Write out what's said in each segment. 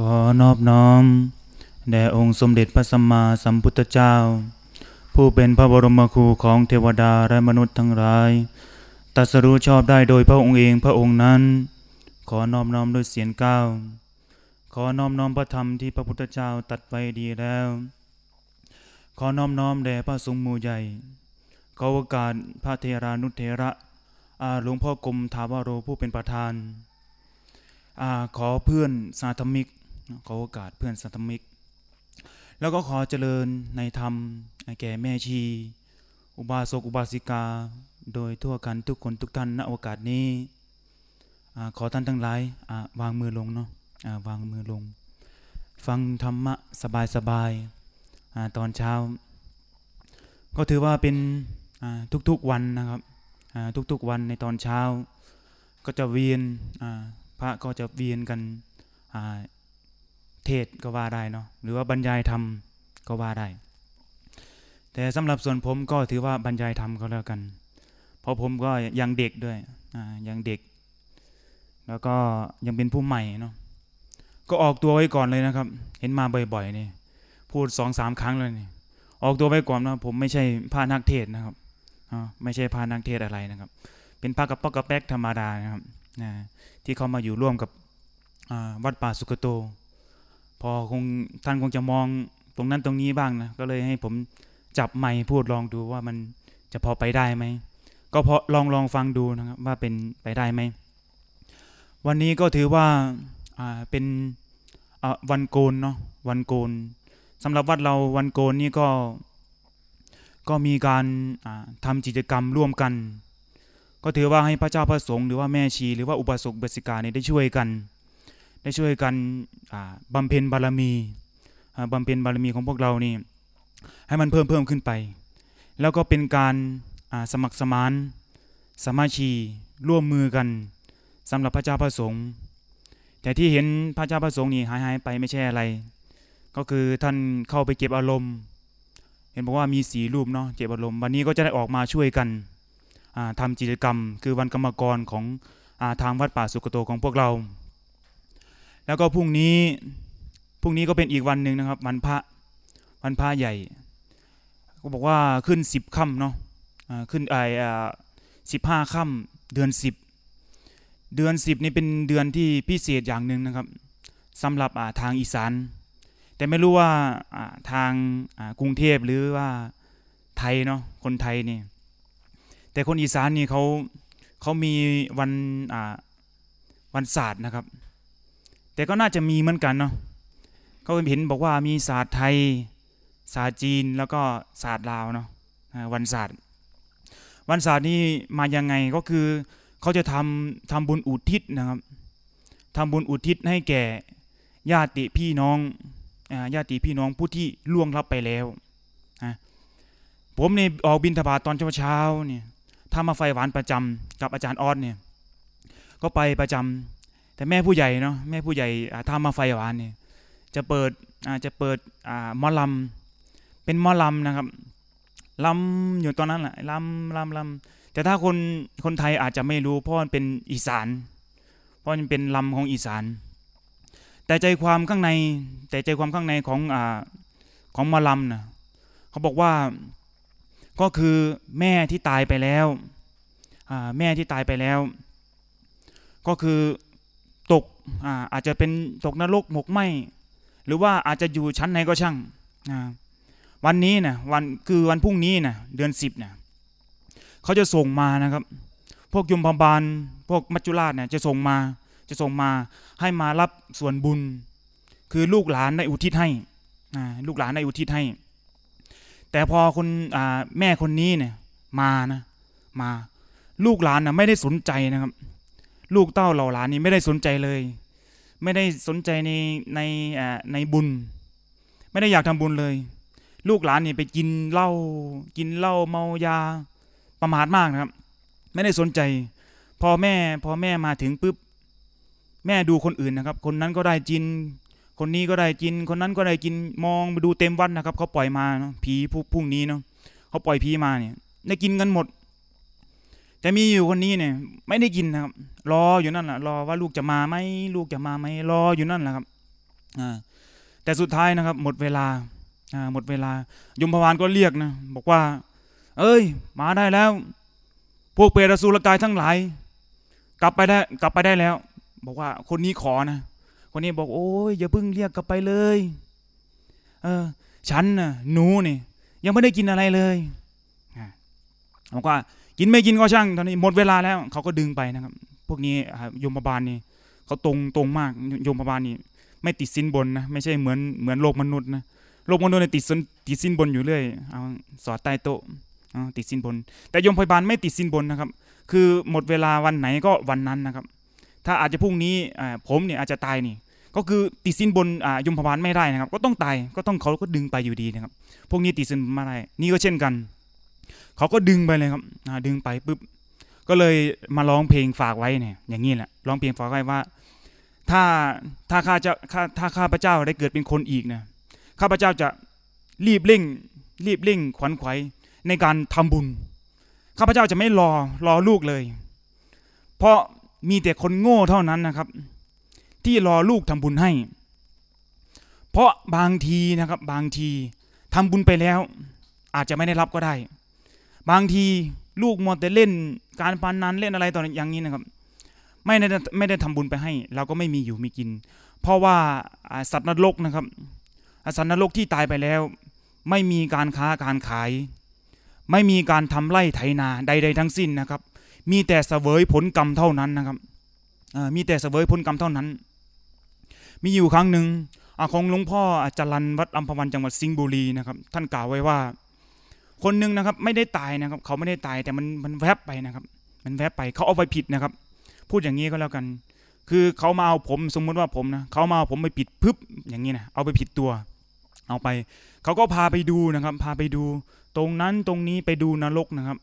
ขอนอบน้อม แด่องค์สมเด็จพระสัมมาสัมพุทธเจ้า ผู้เป็นพระบรมครูของเทวดาและมนุษย์ทั้งหลายตัสรู้ชอบได้โดยพระองค์เองพระองค์นั้น ขอนอบน้อมด้วยเสียงก้าวขอนอบน้อมพระธรรมที่พระพุทธเจ้าตัดไว้ดีแล้ว ขอนอบน้อมแด่พระสงฆ์มูใหญ่ขอโอกาสพระเทรานุเทระอาหลวงพ่อกรมทาวโรผู้เป็นประธานอาขอเพื่อนสาธมิก ขอโอกาสเพื่อนสาธมิก แล้วก็ขอเจริญในธรรมแก่แม่ชี อุบาสกอุบาสิกา โดยทั่วกันทุกคนทุกท่านณโอกาสนี้ขอท่านทั้งหลายวางมือลงเนาะวางมือลง ฟังธรรมะสบายๆอ่าตอนเช้า ก็ถือว่าเป็นทุกๆวันนะครับทุกๆวันในตอนเช้า ก็จะเวียนพระก็จะเวียนกัน เทศก็ว่าได้เนาะหรือว่าบรรยายธรรมก็ว่าได้ แต่สำหรับส่วนผมก็ถือว่าบรรยายธรรมก็แล้วกัน เพราะผมก็ยังเด็กด้วยอ่ายังเด็ก แล้วก็ยังเป็นผู้ใหม่เนาะก็ออกตัวไว้ก่อนเลยนะครับ เห็นมาบ่อยๆนี่พูดสองสามครั้งเลยนี่ออกตัวไว้ก่อนนะผมไม่ใช่พระนักเทศนะครับอไม่ใช่พระนักเทศอะไรนะครับ เป็นพระกระป๊อกกระแป๊กธรรมดานะครับนะที่เขามาอยู่ร่วมกับวัดป่าสุกโต พอคงท่านคงจะมองตรงนั้นตรงนี้บ้างนะก็เลยให้ผมจับไมค์พูดลองดูว่ามันจะพอไปได้ไหมก็พอลองลองฟังดูนะครับว่าเป็นไปได้ไหมวันนี้ก็ถือว่าเป็นวันโกนเนาะวันโกนสำหรับวัดเราวันโกนนี่ก็ก็มีการทำกิจกรรมร่วมกัน ก็ถือว่าให้พระเจ้าพระสงฆ์หรือว่าแม่ชีหรือว่าอุปสมบทสิกาเนี่ยได้ช่วยกัน ได้ช่วยกันบำเพ็ญบารมีบำเพ็ญบารมีของพวกเรานี่ให้มันเพิ่มเพิ่มขึ้นไป แล้วก็เป็นการสมัครสมานสมัคคีร่วมมือกันสำหรับพระเจ้าพระสงฆ์แต่ที่เห็นพระเจ้าพระสงฆ์นี่หายหายไปไม่ใช่อะไร ก็คือท่านเข้าไปเก็บอารมณ์ เห็นบอกว่ามีสีรูปเนาะเก็บอารมณ์วันนี้ก็จะได้ออกมาช่วยกันอ่าทำกิจกรรม คือวันกรรมกรของอทางวัดป่าสุกโตของพวกเรา แล้วก็พรุ่งนี้พรุ่งนี้ก็เป็นอีกวันหนึ่งนะครับ วันพระวันพระใหญ่ ก็บอกว่าขึ้นสิบค่ำเนาะขึ้นไอสิบห้าค่ำเดือนสิบเดือนสิบนี่เป็นเดือนที่พิเศษอย่างหนึ่งนะครับสำหรับทางอีสาน แต่ไม่รู้ว่าทางกรุงเทพหรือว่าไทยเนาะคนไทยนี่แต่คนอีสานนี่เขาเขามีวันวันศาสตร์นะครับ แต่ก็น่าจะมีเหมือนกันเนาะเขาเห็นบอกว่ามีศาสตร์ไทย ศาสตร์จีนแล้วก็ศาสตร์ลาวเนาะวันศาสตร์ วันศาสตร์นี่มายังไงก็คือเขาจะทำทำบุญอุทิศนะครับทำบุญอุทิศให้แก่ญาติพี่น้องญาติพี่น้องผู้ที่ล่วงลับไปแล้วนะผมเนี่ยออกบินทบาทตอนเช้าๆเนี่ยทำมาไฟหวานประจำกับอาจารย์ออดเนี่ยก็ไปประจำ แต่แม่ผู้ใหญ่เนาะแม่ผู้ใหญ่อ่าทำมาไฟหวานเนี่ยจะเปิดจะเปิดมอลำเป็นมอลำนะครับลำอยู่ตอนนั้นแหละลำลำลำแต่ถ้าคนคนไทยอาจจะไม่รู้เพราะมันเป็นอีสาน เพราะมันเป็นลำของอีสาน แต่ใจความข้างในแต่ใจความข้างในของอ่าของมอลำนะเขาบอกว่าก็คือแม่ที่ตายไปแล้วแม่ที่ตายไปแล้ว ก็คือ ตกอ่าอาจจะเป็นตกนรกหมกไหมหรือว่าอาจจะอยู่ชั้นไหนก็ช่างนะวันนี้นะวันคือวันพรุ่งนี้นะเดือนสิบนะเขาจะส่งมานะครับ พวกยมพบาลพวกมัจจุราชเนี่ยจะส่งมาจะส่งมาให้มารับส่วนบุญ คือลูกหลานได้อุทิศให้ลูกหลานได้อุทิศให้ แต่พอคนอ่าแม่คนนี้เนี่ยมานะมาลูกหลานนะไม่ได้สนใจนะครับ ลูกเต้าเหล่าหลานนี่ไม่ได้สนใจเลย ไม่ได้สนใจในในอ่าในบุญ ไม่ได้อยากทำบุญเลย ลูกหลานนี่ไปกินเหล้ากินเหล้าเมายาประมาทมากนะครับ ไม่ได้สนใจ พอแม่พอแม่มาถึงปุ๊บแม่ดูคนอื่นนะครับ คนนั้นก็ได้กิน คนนี้ก็ได้กิน คนนั้นก็ได้กินมองไปดูเต็มวัดนะครับเขาปล่อยมาเนาะผีผู้พรุ่งนี้เนาะเขาปล่อยผีมาเนี่ยได้กินกันหมด แต่มีอยู่คนนี้เนี่ย ไม่ได้กินนะครับ รออยู่นั่นแหละรอว่าลูกจะมาไหมลูกจะมาไหมรออยู่นั่นแหละครับอ่าแต่สุดท้ายนะครับ หมดเวลาอ่าหมดเวลายมพบาลก็เรียกนะบอกว่า เอ้ย มาได้แล้ว พวกเปรตสูรกายทั้งหลาย กลับไปได้ กลับไปได้แล้ว บอกว่าคนนี้ขอนะคนนี้บอกโอ้ยอย่าเพิ่งเรียกกลับไปเลย เออ ฉันน่ะหนูนี่ยังไม่ได้กินอะไรเลยบอกว่า กินไม่กินก็ช่างตอนนี้หมดเวลาแล้วเขาก็ดึงไปนะครับ พวกนี้ยมบาลนี่เขาตรงตรงมากยมบาลนี่ไม่ติดสินบนนะไม่ใช่เหมือนเหมือนโลกมนุษย์นะโลกมนุษย์เนี่ยติดสินติดสินบนอยู่เรื่อยเอาสอดใต้โต๊ะติดสินบน แต่ยมพยาบาลไม่ติดสินบนนะครับ คือหมดเวลาวันไหนก็วันนั้นนะครับ ถ้าอาจจะพรุ่งนี้ผมเนี่ยอาจจะตายนี่ก็คือติดสินบนยมพยาบาลไม่ได้นะครับ ก็ต้องตายก็ต้องเขาก็ดึงไปอยู่ดีนะครับ พวกนี้ติดสินบนไม่ได้นี่ก็เช่นกัน เขาก็ดึงไปเลยครับดึงไปปุ๊บก็เลยมาร้องเพลงฝากไว้เนี่ย อย่างนี้แหละร้องเพลงฝากไว้ว่า ถ้าถ้าข้าจะข้าถ้าข้าพระเจ้าได้เกิดเป็นคนอีกนะข้าพระเจ้าจะรีบเร่ง รีบเร่งขวัญไขวในการทำบุญข้าพเจ้าจะไม่รอรอลูกเลย เพราะมีแต่คนโง่เท่านั้นนะครับ ที่รอลูกทำบุญให้ เพราะบางทีนะครับ บางทีทำบุญไปแล้ว อาจจะไม่ได้รับก็ได้ บางทีลูกมัวแต่เล่นการพนันเล่นอะไรต่ออย่างนี้นะครับ ไม่ได้ไม่ได้ทำบุญไปให้ เราก็ไม่มีอยู่มีกิน เพราะว่าสัตว์นรกนะครับสัตว์นรกที่ตายไปแล้ว ไม่มีการค้าการขาย ไม่มีการทำไร่ไถนาใด ๆ ทั้งสิ้นนะครับ มีแต่เสวยผลกรรมเท่านั้นนะครับมีแต่เสวยผลกรรมเท่านั้น มีอยู่ครั้งหนึ่งอของหลวงพ่อจรย์วัดอัมพวันจังหวัดสิงห์บุรีนะครับ ท่านกล่าวไว้ว่า คนหนึ่งนะครับ ไม่ได้ตายนะครับ เขาไม่ได้ตายแต่มันมันแวบไปนะครับ มันแวบไปเขาเอาไปผิดนะครับ พูดอย่างนี้ก็แล้วกัน คือเขามาเอาผมสมมุติว่าผมนะเขามาเอาผมไปผิดพึบอย่างนี้นะเอาไปผิดตัว เอาไป เขาก็พาไปดูนะครับ พาไปดู ตรงนั้นตรงนี้ไปดูนรกนะครับ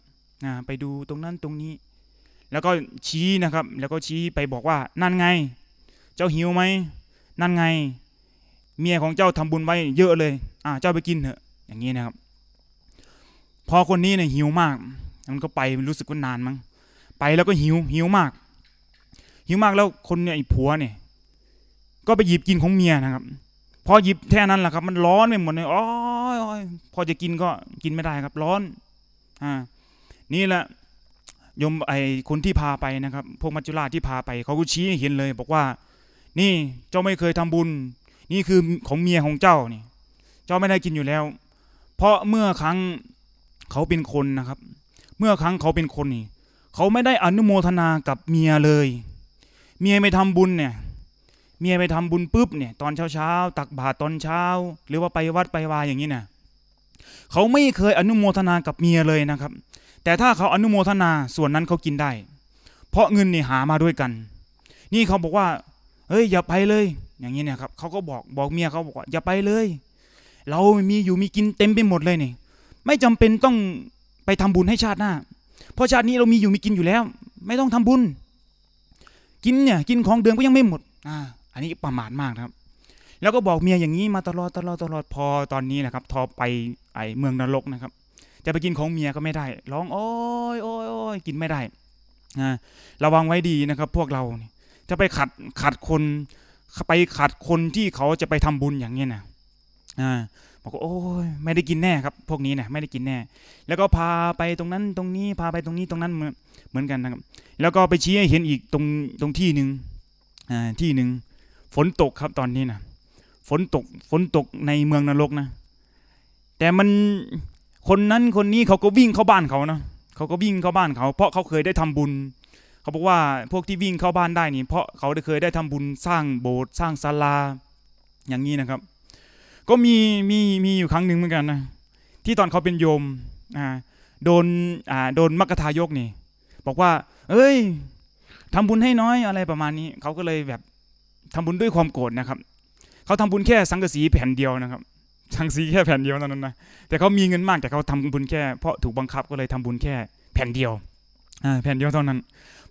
อ่าไปดูตรงนั้นตรงนี้ แล้วก็ชี้นะครับ แล้วก็ชี้ไปบอกว่านั่นไง เจ้าหิวไหมนั่นไง เมียของเจ้าทำบุญไว้เยอะเลย อ่าเจ้าไปกินเถอะ อย่างนี้นะครับ พอคนนี้เนี่ยหิวมาก มันก็ไปรู้สึกว่านานมั้งไปแล้วก็หิวหิวมาก หิวมากแล้วคนเนี่ยไอ้ผัวเนี่ย ก็ไปหยิบกินของเมียนะครับ พอหยิบแค่นั้นแหละครับ มันร้อนไปหมดเลยอ๋อยอยพอจะกินก็กินไม่ได้ครับ ร้อน อ่า นี่แหละยมไอ้คนที่พาไปนะครับ พวกมัจจุราชที่พาไปเขาก็ชี้เห็นเลย บอกว่า นี่เจ้าไม่เคยทำบุญ นี่คือของเมียของเจ้านี่ เจ้าไม่ได้กินอยู่แล้ว เพราะเมื่อครั้ง เขาเป็นคนนะครับ เมื่อครั้งเขาเป็นคนนี่เขาไม่ได้อนุโมทนากับเมียเลย เมียไม่ทำบุญเนี่ยเมียไปทำบุญปุ๊บเนี่ยตอนเช้าเช้าๆตักบาตรตอนเช้า หรือว่าไปวัดไปวาอย่างนี้เนี่ยเขาไม่เคยอนุโมทนากับเมียเลยนะครับ แต่ถ้าเขาอนุโมทนาส่วนนั้นเขากินได้ เพราะเงินนี่หามาด้วยกัน นี่เขาบอกว่าเฮ้ยอย่าไปเลย อย่างนี้เนี่ยครับเขาก็บอกบอกเมียเขาบอกว่าอย่าไปเลย เรามีอยู่มีกินเต็มไปหมดเลยนี่ ไม่จำเป็นต้องไปทำบุญให้ชาติหน้า เพราะชาตินี้เรามีอยู่มีกินอยู่แล้ว ไม่ต้องทำบุญ กินเนี่ยกินของเดิมก็ยังไม่หมดอ่าอันนี้ประมาทมากครับ แล้วก็บอกเมียอย่างนี้มาตลอดตลอดตลอดพอตอนนี้นะครับ ทอไปไอเมืองนรกนะครับ จะไปกินของเมียก็ไม่ได้ ร้องโอ้ยโอ้ยโอ้ยกินไม่ได้อ่าระวังไว้ดีนะครับ พวกเราจะไปขัดขัดคนไปขัดคนที่เขาจะไปทำบุญอย่างนี้นะ อ่าบอกว่าโอ้ยไม่ได้กินแน่ครับ พวกนี้เนี่ยไม่ได้กินแน่ แล้วก็พาไปตรงนั้นตรงนี้พาไปตรงนี้ตรงนั้นเหมือนเหมือนกันนะครับ แล้วก็ไปชี้ให้เห็นอีกตรงตรงที่หนึ่งอ่าที่หนึ่งฝนตกครับตอนนี้นะฝนตกฝนตกในเมืองนรกนะ แต่มันคนนั้นคนนี้เขาก็วิ่งเข้าบ้านเขานะเขาก็วิ่งเข้าบ้านเขา เพราะเขาเคยได้ทำบุญ เขาบอกว่าพวกที่วิ่งเข้าบ้านได้นี่ เพราะเขาได้เคยได้ทำบุญสร้างโบสถ์สร้างศาลาอย่างนี้นะครับ ก็มีมีมีอยู่ครั้งหนึ่งเหมือนกันนะที่ตอนเขาเป็นโยมอ่าโดนอ่าโดนมักกะทายกนี่ บอกว่า เอ้ยทำบุญให้น้อยอะไรประมาณนี้ เขาก็เลยแบบทำบุญด้วยความโกรธนะครับ เขาทำบุญแค่สังกะสีแผ่นเดียวนะครับ สังกะสีแค่แผ่นเดียวเท่านั้นนะแต่เขามีเงินมากแต่เขาทำบุญแค่เพราะถูกบังคับก็เลยทำบุญแค่แผ่นเดียวอ่าแผ่นเดียวเท่านั้น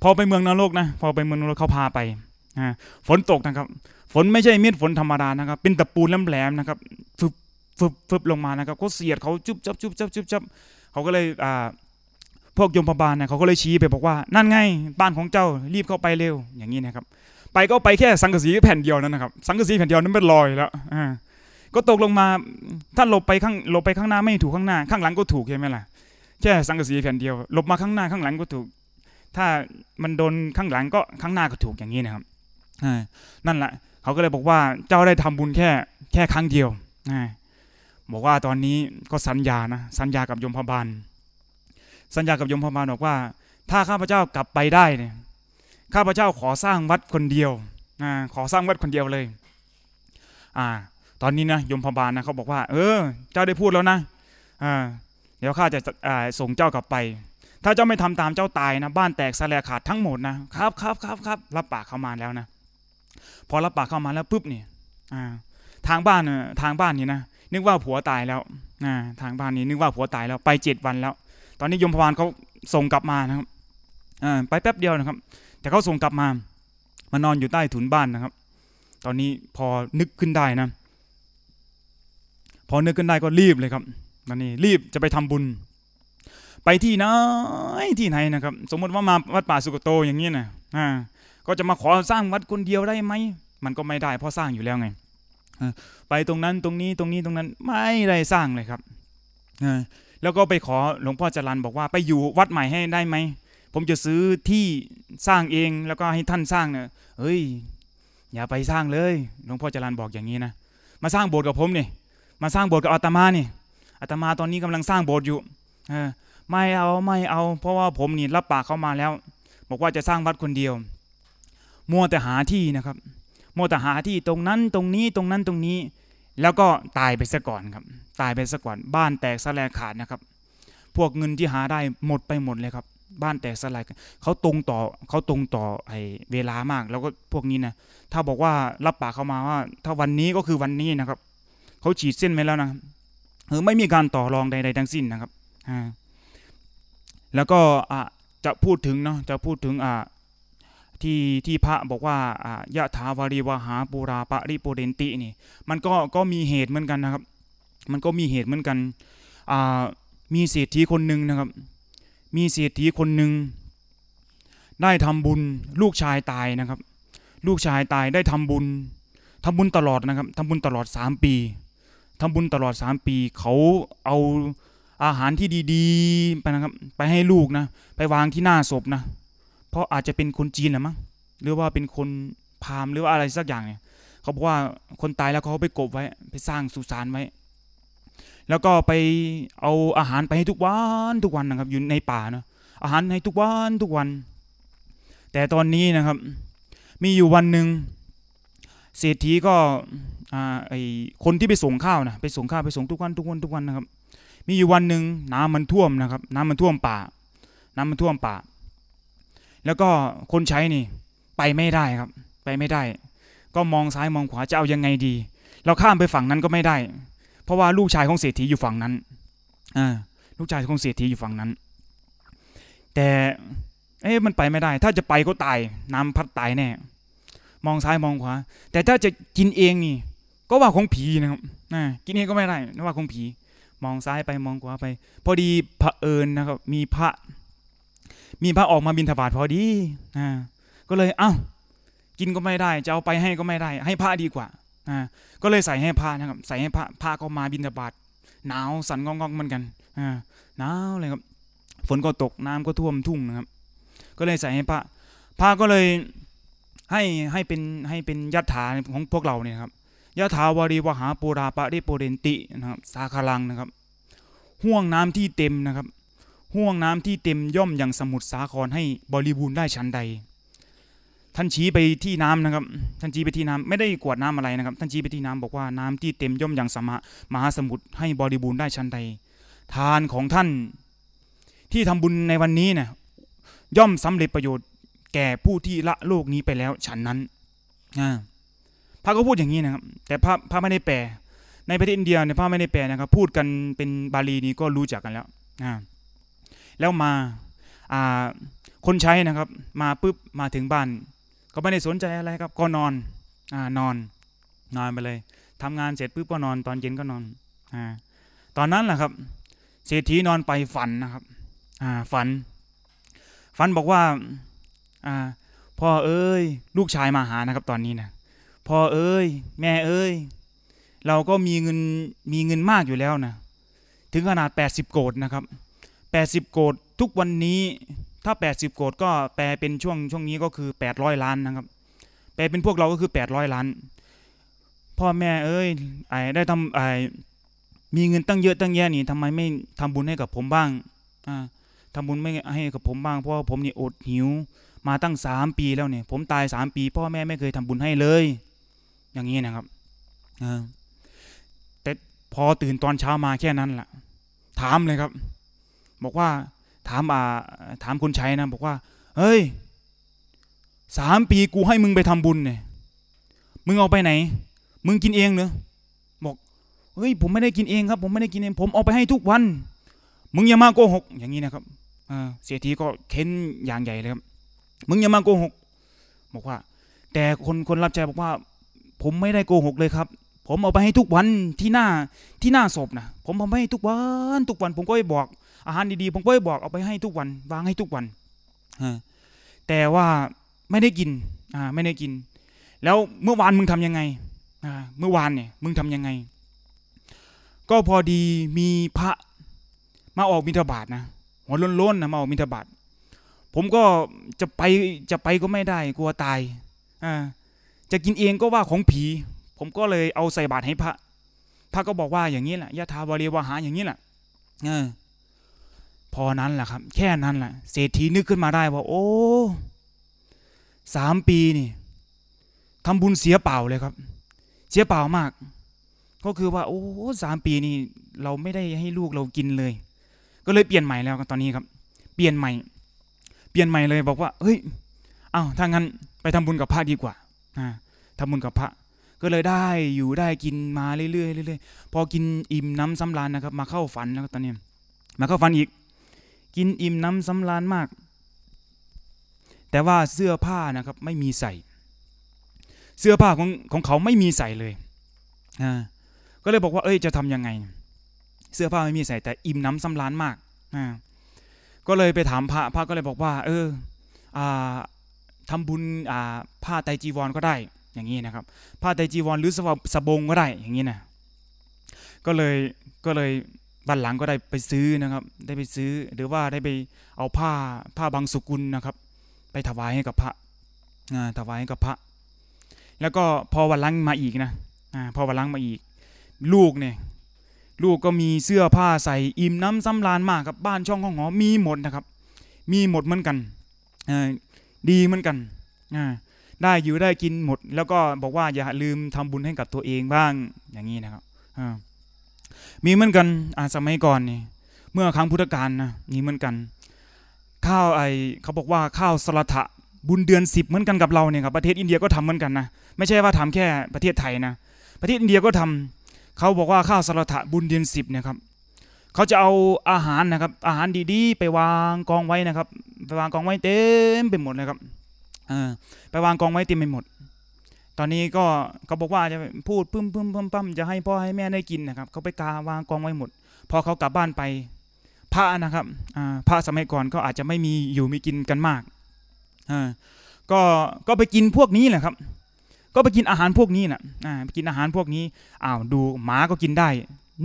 พอไปเมืองนรกนะ พอไปเมืองนรกเขาพาไปอ่าฝนตกนะครับ ฝนไม่ใช่เม็ดฝนธรรมดานะครับ เป็นตะปูแหลมๆนะครับฟึบฟึบฟึบลงมานะครับก็เสียดเขาจุบจับจุบจับจุบจับเขาก็เลยอ่าพวกยมพบาลเนี่ยเขาก็เลยชี้ไปบอกว่า นั่นไงบ้านของเจ้ารีบเข้าไปเร็วอย่างนี้นะครับ ไปก็ไปแค่สังกะสีแผ่นเดียวนั่นนะครับ สังกะสีแผ่นเดียวนั้นเป็นรอยแล้วอ่าก็ตกลงมาถ้าหลบไปข้างหลบไปข้างหน้าไม่ถูกข้างหน้า ข้างหลังก็ถูกใช่ไหมล่ะแค่สังกะสีแผ่นเดียวหลบมาข้างหน้าข้างหลังก็ถูก ถ้ามันโดนข้างหลังก็ข้างหน้าก็ถูกอย่างนี้นะครับนั่นแหละ เขาก็เลยบอกว่าเจ้าได้ทำบุญแค่แค่ครั้งเดียวบอกว่าตอนนี้ก็สัญญานะสัญญากับยมพบาล สัญญากับยมพบาลบอกว่า ถ้าข้าพเจ้ากลับไปได้เนี่ยข้าพเจ้าขอสร้างวัดคนเดียวอขอสร้างวัดคนเดียวเลย อ่า ตอนนี้นะยมพบาลนะเขาบอกว่า เออ เจ้าได้พูดแล้วนะอ่าเดี๋ยวข้าจะาส่งเจ้ากลับไป ถ้าเจ้าไม่ทำตามเจ้าตายนะ บ้านแตกสลายขาดทั้งหมดนะครับครับครับครับรับปากเขามาแล้วนะ พอรับปากเข้ามาแล้วปุ๊บเนี่ยทางบ้านทางบ้านนี่นะนึกว่าผัวตายแล้วทางบ้านนี้นึกว่าผัวตายแล้วไปเจ็ดวันแล้ว ตอนนี้ยมพบาลเขาส่งกลับมานะครับไปแป๊บเดียวนะครับ แต่เขาส่งกลับมามานอนอยู่ใต้ถุนบ้านนะครับ ตอนนี้พอนึกขึ้นได้นะ พอนึกขึ้นได้ก็รีบเลยครับตอนนี้รีบจะไปทำบุญ ไปที่ไหนที่ไหนนะครับ สมมติว่ามาวัดป่าสุกโตอย่างนี้นะอ่า ก็จะมาขอสร้างวัดคนเดียวได้ไหมมันก็ไม่ได้เพราะสร้างอยู่แล้วไงไปตรงนั้นตรงนี้ตรงนี้ตรงนั้นไม่ได้สร้างเลยครับแล้วก็ไปขอหลวงพ่อจรันบอกว่าไปอยู่วัดใหม่ให้ได้ไหมผมจะซื้อที่สร้างเองแล้วก็ให้ท่านสร้างเนี่ยเฮ้ย อย่าไปสร้างเลยหลวงพ่อจรันบอกอย่างนี้นะมาสร้างโบสถ์กับผมนี่มาสร้างโบสถ์กับอาตมานี่อาตมาตอนนี้กำลังสร้างโบสถ์อยู่ไม่เอาไม่เอา เพราะว่าผมนี่รับปากเขามาแล้ว บอกว่าจะสร้างวัดคนเดียว มัวแต่หาที่นะครับ มัวแต่หาที่ตรงนั้นตรงนี้ตรงนั้นตรงนี้ แล้วก็ตายไปซะก่อนครับ ตายไปซะก่อน บ้านแตกสลายขาดนะครับ พวกเงินที่หาได้หมดไปหมดเลยครับ บ้านแตกสลายเขาตรงต่อเขาตรงต่อไอ้เวลามาก แล้วก็พวกนี้นะถ้าบอกว่ารับปากเขามาว่า ถ้าวันนี้ก็คือวันนี้นะครับเขาฉีดเส้นไว้แล้วนะเออไม่มีการต่อรองใดๆทั้งสิ้นนะครับอ่าแล้วก็อะจะพูดถึงเนาะจะพูดถึงอ่า ที่ที่พระบอกว่าอ่ายะถาวาริวหาปูราปะริโปเรนตินี่ มันก็ก็มีเหตุเหมือนกันนะครับ มันก็มีเหตุเหมือนกันอ่ามีเศรษฐีคนหนึ่งนะครับ มีเศรษฐีคนหนึ่งได้ทำบุญลูกชายตายนะครับ ลูกชายตายได้ทำบุญทำบุญตลอดนะครับทำบุญตลอดสามปีทำบุญตลอดสามปี เขาเอาอาหารที่ดีๆไปนะครับ ไปให้ลูกนะ ไปวางที่หน้าศพนะ เพราะอาจจะเป็นคนจีนแหละมั้งหรือว่าเป็นคนพามหรือว่าอะไรสักอย่างเนี่ยเขาบอกว่าคนตายแล้วเขาไปกบไว้ ไปสร้างสุสานไว้ แล้วก็ไปเอาอาหารไปให้ทุกวันทุกวันนะครับ อยู่ในป่านะอาหารให้ทุกวันทุกวัน แต่ตอนนี้นะครับ มีอยู่วันหนึ่งเศรษฐีก็ไอคนที่ไปส่งข้าวนะไปส่งข้าวไปส่งทุกวันทุกวันทุกวันนะครับ มีอยู่วันหนึ่งน้ำมันท่วมนะครับ น้ำมันท่วมป่า น้ำมันท่วมป่า แล้วก็คนใช้นี่ไปไม่ได้ครับ ไปไม่ได้ ก็มองซ้ายมองขวาจะเอายังไงดี เราข้ามไปฝั่งนั้นก็ไม่ได้ เพราะว่าลูกชายของเศรษฐีอยู่ฝั่งนั้นอ่าลูกชายของเศรษฐีอยู่ฝั่งนั้น แต่เอ๊ะมันไปไม่ได้ ถ้าจะไปก็ตาย น้ำพัดตายแน่มองซ้ายมองขวา แต่ถ้าจะกินเองนี่ ก็ว่าของผีนะครับกินเองก็ไม่ได้นว่าของผี มองซ้ายไปมองขวาไป พอดีพระเผอิญนะครับ มีพระ มีพระออกมาบิณฑบาตพอดีอ่าก็เลยเอ้ากินก็ไม่ได้จะเอาไปให้ก็ไม่ได้ ให้พระดีกว่าอ่าก็เลยใส่ให้พระนะครับ ใส่ให้พระพระก็มาบิณฑบาตหนาวสั่นงองๆเหมือนกันอ่าหนาวเลยครับ ฝนก็ตกน้ำก็ท่วมทุ่งนะครับ ก็เลยใส่ให้พระพระก็เลยให้ให้เป็นให้เป็นยัตถาของพวกเราเนี่ยครับยะถาวาริวหาปูราปะริโปเรนตินะครับ สาคารังนะครับ ห่วงน้ำที่เต็มนะครับ ห่วงน้ำที่เต็มย่อมอย่างสมุทรสาครให้บริบูรณ์ได้ชั้นใด ท่านชี้ไปที่น้ำนะครับ ท่านชี้ไปที่น้ำไม่ได้กวดน้ำอะไรนะครับ ท่านชี้ไปที่น้ำบอกว่าน้ำที่เต็มย่อมอย่างสมะมหาสมุทรให้บริบูรณ์ได้ชั้นใด ทานของท่านที่ทำบุญในวันนี้เนี่ยย่อมสำเร็จประโยชน์แก่ผู้ที่ละโลกนี้ไปแล้วฉันนั้นพระก็พูดอย่างนี้นะครับ แต่พระพระไม่ได้แปล ในประเทศอินเดียเนี่ยพระไม่ได้แปลนะครับ พูดกันเป็นบาลีนี้ก็รู้จักกันแล้วอ่า แล้วมาอ่าคนใช้นะครับ มาปุ๊บมาถึงบ้าน ก็ไม่ได้สนใจอะไรครับ ก็นอนอ่านอน นอนไปเลยทำงานเสร็จปุ๊บก็นอน ตอนเย็นก็นอนอ่าตอนนั้นแหละครับ เศรษฐีนอนไปฝันนะครับอ่าฝัน ฝันบอกว่าอ่าพ่อเอ้ย ลูกชายมาหานะครับ ตอนนี้นะพ่อเอ้ย แม่เอ้ย เราก็มีเงินมีเงินมากอยู่แล้วนะถึงขนาด 80 โกดนะครับ 80 โกดทุกวันนี้ถ้า 80 โกดก็แปลเป็นช่วงช่วงนี้ก็คือ 800 ล้านนะครับ แปลเป็นพวกเราก็คือ 800 ล้าน พ่อแม่เอ้ยไอ้ได้ทำไอ้มีเงินตั้งเยอะตั้งแยะนี่ทำไมไม่ทำบุญให้กับผมบ้างอ่าทำบุญไม่ให้กับผมบ้างเพราะผมนี่อดหิว มาตั้งสามปีแล้วเนี่ยผมตายสามปี พ่อแม่ไม่เคยทำบุญให้เลย อย่างนี้นะครับอ่าแต่พอตื่นตอนเช้ามาแค่นั้นแหละถามเลยครับ บอกว่าถามอ่าถามคุณชัยนะบอกว่า เฮ้ยสามปีกูให้มึงไปทำบุญเนี่ยมึงเอาไปไหน มึงกินเองเนอะบอกเฮ้ยผมไม่ได้กินเองครับ ผมไม่ได้กินเอง ผมเอาไปให้ทุกวัน มึงอย่ามาโกหก อย่างนี้นะครับเสียทีก็เค้นอย่างใหญ่เลยครับ มึงอย่ามาโกหก บอกว่า แต่คนคนรับใจบอกว่า ผมไม่ได้โกหกเลยครับ ผมเอาไปให้ทุกวันที่หน้าที่หน้าศพนะผมเอาไปให้ทุกวันทุกวันผมก็ไปบอก อาหารดีๆผมก็บอกเอาไปให้ทุกวัน วางให้ทุกวันแต่ว่าไม่ได้กินอ่าไม่ได้กิน แล้วเมื่อวานมึงทำยังไงอ่าเมื่อวานเนี่ยมึงทำยังไง ก็พอดีมีพระมาออกบิณฑบาตนะหัวล้นๆนะมาออกบิณฑบาตผมก็จะไปจะไปก็ไม่ได้กลัวตายอ่าจะกินเองก็ว่าของผี ผมก็เลยเอาใส่บาตรให้พระ พระก็บอกว่าอย่างนี้แหละยะทาวาเรวหาอย่างนี้แหละเออ พอนั้นแหละครับ แค่นั้นแหละเศรษฐีนึกขึ้นมาได้ว่า โอ้สามปีนี่ทำบุญเสียเปล่าเลยครับ เสียเปล่ามาก ก็คือว่า โอ้สามปีนี่เราไม่ได้ให้ลูกเรากินเลย ก็เลยเปลี่ยนใหม่แล้วตอนนี้ครับ เปลี่ยนใหม่ เปลี่ยนใหม่เลยบอกว่า เฮ้ยเอ้าถ้างั้นไปทำบุญกับพระดีกว่าอ่าทำบุญกับพระ ก็เลยได้อยู่ได้กินมาเรื่อยๆเรื่อยๆพอกินอิ่มน้ำสำราญนะครับ มาเข้าฝันแล้วตอนนี้ มาเข้าฝันอีก กินอิ่มน้ำสำราญมาก แต่ว่าเสื้อผ้านะครับไม่มีใส่ เสื้อผ้าของของเขาไม่มีใส่เลยอ่าก็เลยบอกว่าเอ้ยจะทำยังไง เสื้อผ้าไม่มีใส่แต่อิ่มน้ำสำราญมากอ่าก็เลยไปถามพระพระก็เลยบอกว่า เอออ่าทำบุญอ่าผ้าไตจีวรก็ได้อย่างนี้นะครับ ผ้าไตจีวรหรือสบสบงก็ได้อย่างนี้นะก็เลยก็เลย วันหลังก็ได้ไปซื้อนะครับ ได้ไปซื้อหรือว่าได้ไปเอาผ้าผ้าบางสุกุลนะครับ ไปถวายให้กับพระถวายให้กับพระ แล้วก็พอวันลังมาอีกนะอ่าพอวันลังมาอีก ลูกเนี่ยลูกก็มีเสื้อผ้าใส่อิ่มน้ำสำราญมากครับบ้านช่องห้องหอมีหมดนะครับ มีหมดเหมือนกันดีเหมือนกันได้อยู่ได้กินหมด แล้วก็บอกว่าอย่าลืมทำบุญให้กับตัวเองบ้างอย่างนี้นะครับ มีเหมือนกันอาสมัยก่อนนี่เมื่อครั้งพุทธกาลนะมีเหมือนกัน ข้าวไอเขาบอกว่าข้าวสลัทะบุญเดือนสิบเหมือนกันกับเราเนี่ยครับประเทศอินเดียก็ทำเหมือนกันนะไม่ใช่ว่าทำแค่ประเทศไทยนะประเทศอินเดียก็ทำเขาบอกว่าข้าวสลัทะบุญเดือนสิบเนี่ยครับเขาจะเอาอาหารนะครับ อาหารดีๆ ไปวางกองไว้นะครับ ไปวางกองไว้เต็มไปหมดเลยครับอ่าไปวางกองไว้เต็มไปหมด อนนี้ก็เขาบอกว่าจะพูดปึ้มปึ้มปั้มปั้มจะให้พ่อให้แม่ได้กินนะครับ เขาไปกาวางกองไว้หมด พอเขากลับบ้านไปพระนะครับพระสมัยก่อนก็อาจจะไม่มีอยู่มีกินกันมากก็ก็ไปกินพวกนี้แหละครับ ก็ไปกินอาหารพวกนี้นะอ่าไปกินอาหารพวกนี้อ้าวดูหมาก็กินได้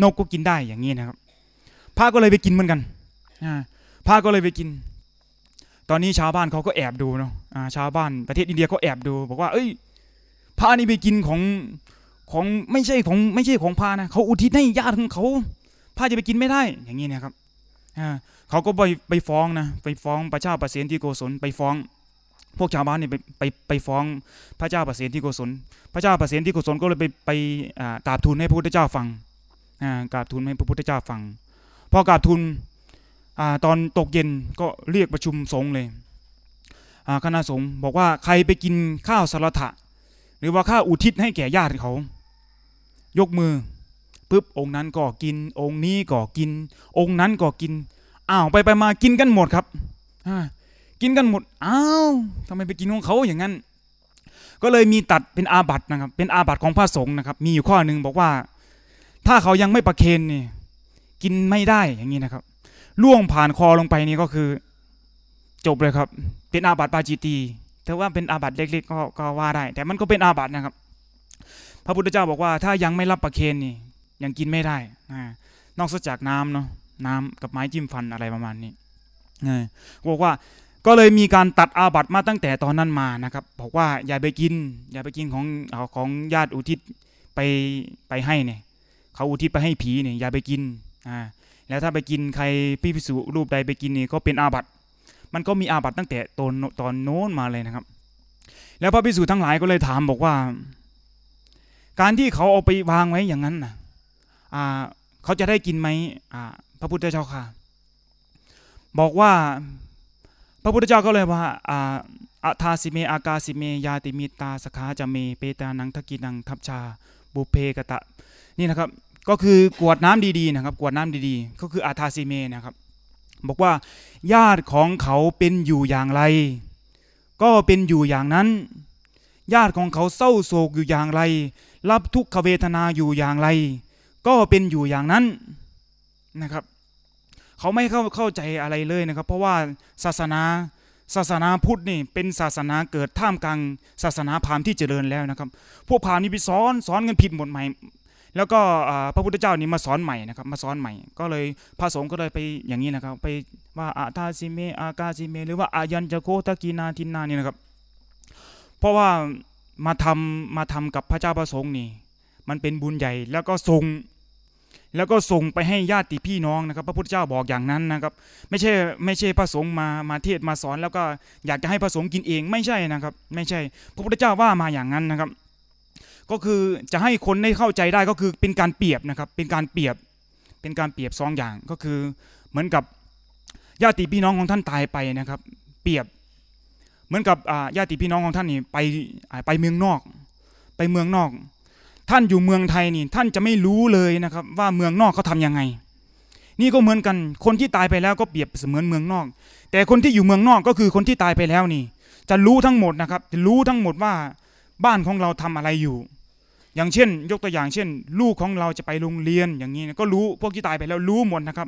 นกก็กินได้อย่างนี้นะครับพระก็เลยไปกินเหมือนกันพระก็เลยไปกิน ตอนนี้ชาวบ้านเขาก็แอบดูเนาะชาวบ้านประเทศอินเดียก็แอบดู บอกว่า เอ้ย พระนี่ไปกินของของไม่ใช่ของไม่ใช่ของพระนะเขาอุทิศให้ญาติของเขาพระจะไปกินไม่ได้ อย่างนี้นะครับเขาก็ไปไปฟ้องนะไปฟ้องพระเจ้าประเสนที่โกศลไปฟ้อง พวกชาวบ้านเนี่ยไปไปไปฟ้องพระเจ้าประเสนที่โกศล พระเจ้าประเสนที่โกศลก็เลยไปไปกราบทูลให้พระพุทธเจ้าฟังกราบทูลให้พระพุทธเจ้าฟังพอกราบทูลตอนตกเย็นก็เรียกประชุมสงฆ์เลยคณะสงฆ์บอกว่าใครไปกินข้าวสารถะ หรือว่าข้าอุทิศให้แก่ญาติเขา ยกมือปุ๊บองค์นั้นก็กิน องค์นี้ก็กิน องค์นั้นก็กินอ้าวไปไปมากินกันหมดครับกินกันหมดอ้าวทำไมไปกินของเขาอย่างนั้น ก็เลยมีตัดเป็นอาบัตนะครับ เป็นอาบัตของพระสงฆ์นะครับ มีอยู่ข้อหนึ่งบอกว่า ถ้าเขายังไม่ประเคนนี่กินไม่ได้อย่างนี้นะครับล่วงผ่านคอลงไปนี่ก็คือ จบเลยครับ เป็นอาบัตปาจิตี ถือว่าเป็นอาบัติเล็กๆก็ก็ว่าได้ แต่มันก็เป็นอาบัตินะครับ พระพุทธเจ้าบอกว่าถ้ายังไม่รับประเคนนี่ยังกินไม่ได้อ่านอกจากน้ำเนาะน้ำกับไม้จิ้มฟันอะไรประมาณนี้บอกว่าก็เลยมีการตัดอาบัติมาตั้งแต่ตอนนั้นมานะครับ บอกว่าอย่าไปกิน อย่าไปกินของของญาติอุทิศไปไปให้เนี่ยเขาอุทิศไปให้ผีเนี่ยอย่าไปกินอ่าแล้วถ้าไปกินใครพี่พิสุรูปใดไปกินนี่ก็เป็นอาบัติ มันก็มีอาบัติตั้งแต่ตอนตอนโน้นมาเลยนะครับ แล้วพระพิสุทั้งหลายก็เลยถามบอกว่า การที่เขาเอาไปวางไว้อย่างนั้นนะอ่าเขาจะได้กินไหมอ่า พระพุทธเจ้าค่ะ บอกว่าพระพุทธเจ้าก็เลยว่าอ่าอัทาสิเม อากาสิเม ยาติมิตาสขาจะเม เปตานังทกินังทับชา บุเพกตะ นี่นะครับ ก็คือกวดน้ำดีๆนะครับ กวดน้ำดีๆ ก็คืออาทาสิเมนะครับ บอกว่า ญาติของเขาเป็นอยู่อย่างไร ก็เป็นอยู่อย่างนั้น ญาติของเขาเศร้าโศกอยู่อย่างไร รับทุกขเวทนาอยู่อย่างไร ก็เป็นอยู่อย่างนั้นนะครับ เขาไม่เข้าเข้าใจอะไรเลยนะครับ เพราะว่าศาสนาศาสนาพุทธนี่เป็นศาสนาเกิดท่ามกลางศาสนาพราหมณ์ที่เจริญแล้วนะครับ พวกพราหมณ์นี่ไปสอนสอนกันผิดหมดใหม่ แล้วก็พระพุทธเจ้านี่มาสอนใหม่นะครับมาสอนใหม่ ก็เลยพระสงฆ์ก็เลยไปอย่างนี้นะครับ ไปว่าอาตาซิเมอากาซิเม หรือว่าอายัญจโกตะกีนาทินนานี่นะครับ เพราะว่ามาทำมาทำกับพระเจ้าประสงค์นี่ มันเป็นบุญใหญ่แล้วก็ส่งแล้วก็ส่งไปให้ญาติพี่น้องนะครับ พระพุทธเจ้าบอกอย่างนั้นนะครับ ไม่ใช่ไม่ใช่พระสงฆ์มามาเทศมาสอน แล้วก็อยากจะให้พระสงฆ์กินเองไม่ใช่นะครับ ไม่ใช่ พระพุทธเจ้าว่ามาอย่างนั้นนะครับ ก็คือจะให้คนได้เข้าใจได้ก็คือเป็นการเปรียบนะครับเป็นการเปรียบเป็นการเปรียบสองอย่างก็คือเหมือนกับญาติพี่น้องของท่านตายไปนะครับ เปรียบเหมือนกับญาติพี่น้องของท่านนี่ไปไปเมืองนอก ไปเมืองนอก ท่านอยู่เมืองไทยนี่ท่านจะไม่รู้เลยนะครับ ว่าเมืองนอกเขาทำยังไง นี่ก็เหมือนกันคนที่ตายไปแล้วก็เปรียบเสมือนเมืองนอก แต่คนที่อยู่เมืองนอกก็คือคนที่ตายไปแล้วนี่ จะรู้ทั้งหมดนะครับ จะรู้ทั้งหมดว่าบ้านของเราทำอะไรอยู่ อย่างเช่น ยกตัวอย่างเช่น ลูกของเราจะไปโรงเรียนอย่างนี้ก็รู้พวกที่ตายไปแล้วรู้หมดนะครับ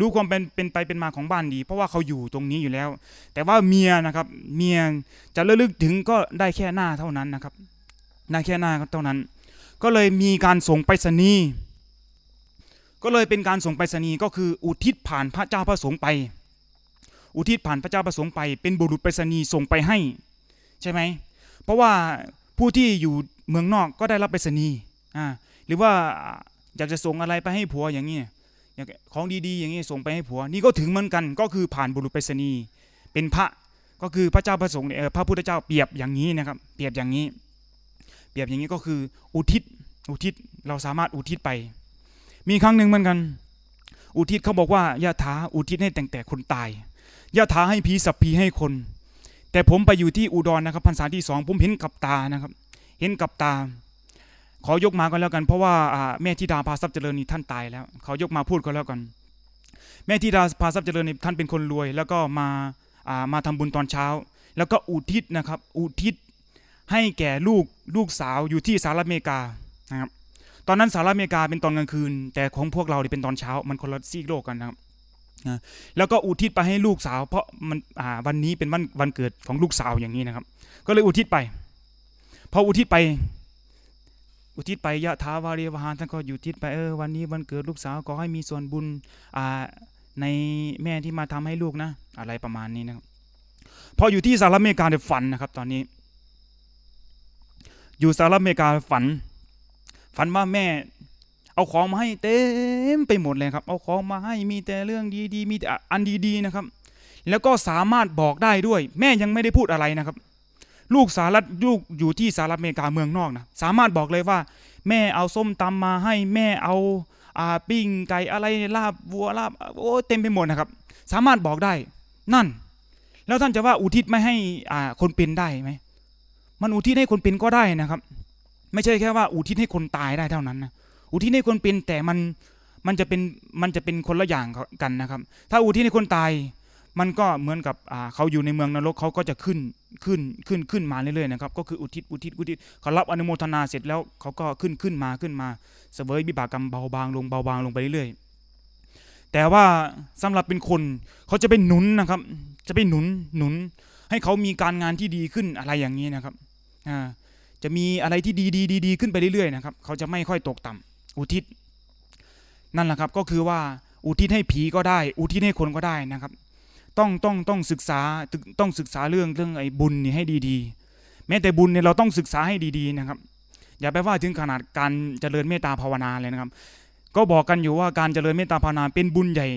รู้ความเป็นเป็นไปเป็นมาของบ้านดี เพราะว่าเขาอยู่ตรงนี้อยู่แล้ว แต่ว่าเมียนะครับ เมียจะระลึกถึงก็ได้แค่หน้าเท่านั้นนะครับได้แค่หน้าเท่านั้น ก็เลยมีการส่งไปรษณีย์ก็เลยเป็นการส่งไปรษณีย์ก็คืออุทิศผ่านพระเจ้าพระสงฆ์ไป อุทิศผ่านพระเจ้าพระสงฆ์ไป เป็นบุรุษไปรษณีย์ส่งไปให้ ใช่ไหมเพราะว่าผู้ที่อยู่ เมืองนอกก็ได้รับไปรษณีย์อ่าหรือว่าอยากจะส่งอะไรไปให้ผัวอย่างนี้อยางของดีๆ อย่างนี้ส่งไปให้ผัว นี่ก็ถึงเหมือนกันก็คือผ่านบุรุษไปรษณีย์เป็นพระก็คือพระเจ้าพระสงฆ์เนี่ยพระพุทธเจ้าเปรียบอย่างนี้นะครับ เปรียบอย่างนี้ เปรียบอย่างนี้ก็คืออุทิศอุทิศเราสามารถอุทิศไป มีครั้งหนึ่งเหมือนกัน อุทิศเขาบอกว่ายะถาอุทิศให้แต่งแต่คนตายยะถาให้ผีสับผีให้คน แต่ผมไปอยู่ที่อุดรนะครับพรรษาที่สองผมเห็นกับตานะครับ เห็นกับตา ขอยกมาก็แล้วกัน เพราะว่าแม่ธิดาพาทรัพย์เจริญนี่ท่านตายแล้วขอยกมาพูดก็แล้วกัน แม่ธิดาพาทรัพย์เจริญนี่ท่านเป็นคนรวย แล้วก็มามาทำบุญตอนเช้า แล้วก็อุทิศนะครับ อุทิศให้แก่ลูกลูกสาวอยู่ที่สหรัฐอเมริกานะครับตอนนั้นสหรัฐอเมริกาเป็นตอนกลางคืน แต่ของพวกเราเนี่เป็นตอนเช้ามันคนละซีกโลกกันนะครับนะแล้วก็อุทิศไปให้ลูกสาว เพราะมันวันนี้เป็นวันวันเกิดของลูกสาวอย่างนี้นะครับ ก็เลยอุทิศไป พออุทิศไป อุทิศไปยะถาวารีวหารท่านก็อุทิศไปเออวันนี้วันเกิดลูกสาวขอให้มีส่วนบุญอ่าในแม่ที่มาทำให้ลูกนะ อะไรประมาณนี้นะครับพออยู่ที่สหรัฐอเมริกาเนี่ยฝันนะครับ ตอนนี้ อยู่สหรัฐอเมริกาฝัน ฝันว่าแม่ เอาของมาให้เต็มไปหมดเลยครับ เอาของมาให้มีแต่เรื่องดีๆมีแต่อันดีๆนะครับ แล้วก็สามารถบอกได้ด้วย แม่ยังไม่ได้พูดอะไรนะครับ ลูกสหรัฐลูกอยู่ที่สหรัฐอเมริกาเมืองนอกนะสามารถบอกเลยว่า แม่เอาส้มตำมาให้แม่เอาอ่าปิ้งไก่อะไรลาบวัวลาบโอ้เต็มไปหมดนะครับ สามารถบอกได้ นั่น แล้วท่านจะว่าอุทิศไม่ให้อ่าคนเป็นได้ไหมมันอุทิศให้คนเป็นก็ได้นะครับ ไม่ใช่แค่ว่าอุทิศให้คนตายได้เท่านั้นนะอุทิศให้คนเป็นแต่มันมันจะเป็นมันจะเป็นคนละอย่างกันนะครับ ถ้าอุทิศให้คนตาย มันก็เหมือนกับอ่าเขาอยู่ในเมืองนรกเขาก็จะขึ้นขึ้นขึ้นขึ้นมาเรื่อยๆนะครับก็คืออุทิศอุทิศอุทิศเขารับอนุโมทนาเสร็จแล้วเขาก็ขึ้นขึ้นมาขึ้นมาเสวยบิบากกรรมเบาบางลงเบาบางลงไปเรื่อยๆแต่ว่าสำหรับเป็นคนเขาจะเป็นหนุนนะครับ จะไปหนุนหนุน ให้เขามีการงานที่ดีขึ้นอะไรอย่างนี้นะครับอ่าจะมีอะไรที่ดีดีดีดีขึ้นไปเรื่อยๆนะครับเขาจะไม่ค่อยตกต่ำอุทิศนั่นแหละครับก็คือว่าอุทิศให้ผีก็ได้ อุทิศให้คนก็ได้นะครับ ต้องต้องต้องศึกษาต้องศึกษาเรื่องเรื่องไอ้บุญนี่ให้ดีๆ แม้แต่บุญเนี่ยเราต้องศึกษาให้ดีๆนะครับ อย่าไปว่าถึงขนาดการเจริญเมตตาภาวนาเลยนะครับ ก็บอกกันอยู่ว่าการเจริญเมตตาภาวนาเป็นบุญใหญ่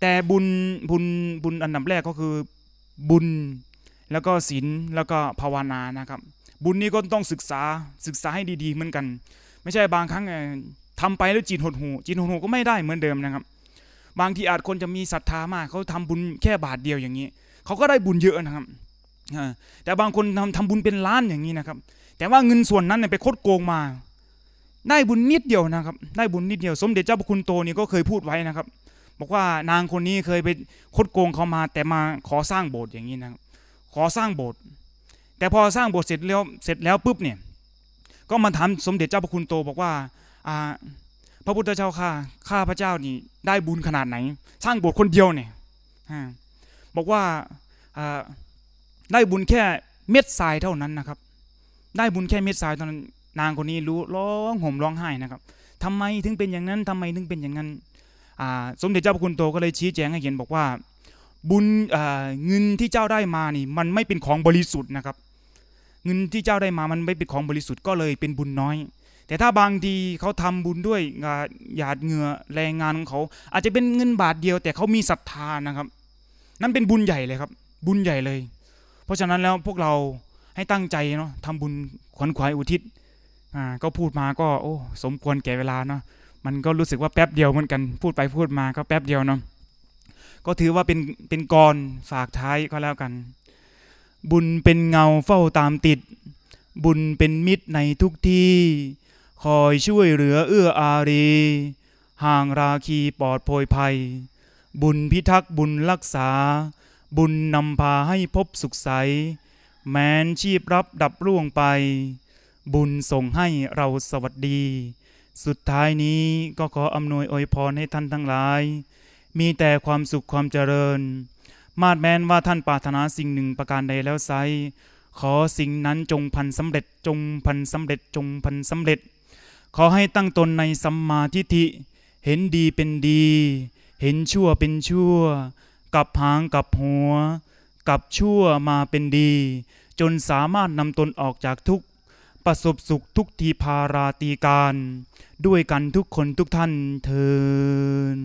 แต่บุญบุญบุญอันดับแรกก็คือบุญแล้วก็ศีลแล้วก็ภาวนานะครับ บุญนี้ก็ต้องศึกษาศึกษาให้ดีๆเหมือนกัน ไม่ใช่บางครั้งเอ่อทำไปแล้วจิตหดหูจิตหดหูก็ไม่ได้เหมือนเดิมนะครับ บางทีอาจคนจะมีศรัทธามากเขาทำบุญแค่บาทเดียวอย่างนี้เขาก็ได้บุญเยอะนะครับแต่บางคนทำทำบุญเป็นล้านอย่างนี้นะครับ แต่ว่าเงินส่วนนั้นเนี่ยไปคดโกงมา ได้บุญนิดเดียวนะครับ ได้บุญนิดเดียว สมเด็จเจ้าพระคุณโตนี่ก็เคยพูดไว้นะครับ บอกว่านางคนนี้เคยไปคดโกงเขามา แต่มาขอสร้างโบสถ์อย่างนี้นะครับ ขอสร้างโบสถ์แต่พอสร้างโบสถ์เสร็จแล้วเสร็จแล้วปุ๊บเนี่ย ก็มาถามสมเด็จเจ้าพระคุณโตบอกว่าอ่า พระพุทธเจ้าข้าข้าพระเจ้านี่ ได้บุญขนาดไหน สร้างโบสถ์คนเดียวเนี่ยบอกว่าได้บุญแค่เม็ดทรายเท่านั้นนะครับ ได้บุญแค่เม็ดทรายเท่านั้นนางคนนี้รู้ร้องห่มร้องไห้นะครับทำไมถึงเป็นอย่างนั้นทำไมถึงเป็นอย่างนั้นสมเด็จเจ้าพระคุณโตก็เลยชี้แจงให้เห็นบอกว่า บุญเงินที่เจ้าได้มานี่ มันไม่เป็นของบริสุทธิ์นะครับ เงินที่เจ้าได้มามันไม่เป็นของบริสุทธิ์ก็เลยเป็นบุญน้อย แต่ถ้าบางทีเขาทำบุญด้วยหยาดเหงื่อแรงงานของเขา อาจจะเป็นเงินบาทเดียว แต่เขามีศรัทธานะครับ นั่นเป็นบุญใหญ่เลยครับ บุญใหญ่เลย เพราะฉะนั้นแล้วพวกเราให้ตั้งใจเนาะทำบุญขวนขวายอุทิศอ่าก็พูดมาก็โอ้สมควรแก่เวลาเนาะมันก็รู้สึกว่าแป๊บเดียวเหมือนกันพูดไปพูดมาก็แป๊บเดียวเนาะก็ถือว่าเป็นเป็นกรฝากท้ายก็แล้วกัน บุญเป็นเงาเฝ้าตามติด บุญเป็นมิตรในทุกที่ คอยช่วยเหลือเอื้ออารี ห่างราคีปลอดโพยภัย บุญพิทักษ์บุญรักษา บุญนำพาให้พบสุขใส แม้นชีพรับดับร่วงไป บุญส่งให้เราสวัสดี สุดท้ายนี้ก็ขออำนวยอวยพรให้ท่านทั้งหลาย มีแต่ความสุขความเจริญ มาดแม้นว่าท่านปรารถนาสิ่งหนึ่งประการใดแล้วไซขอสิ่งนั้นจงพันสำเร็จจงพันสำเร็จจงพันสำเร็จ ขอให้ตั้งตนในสัมมาทิฏฐิ เห็นดีเป็นดี เห็นชั่วเป็นชั่ว กับหางกับหัว กับชั่วมาเป็นดี จนสามารถนำตนออกจากทุกข์ประสบสุขทุกทีพาราตีการ ด้วยกันทุกคนทุกท่านเทิน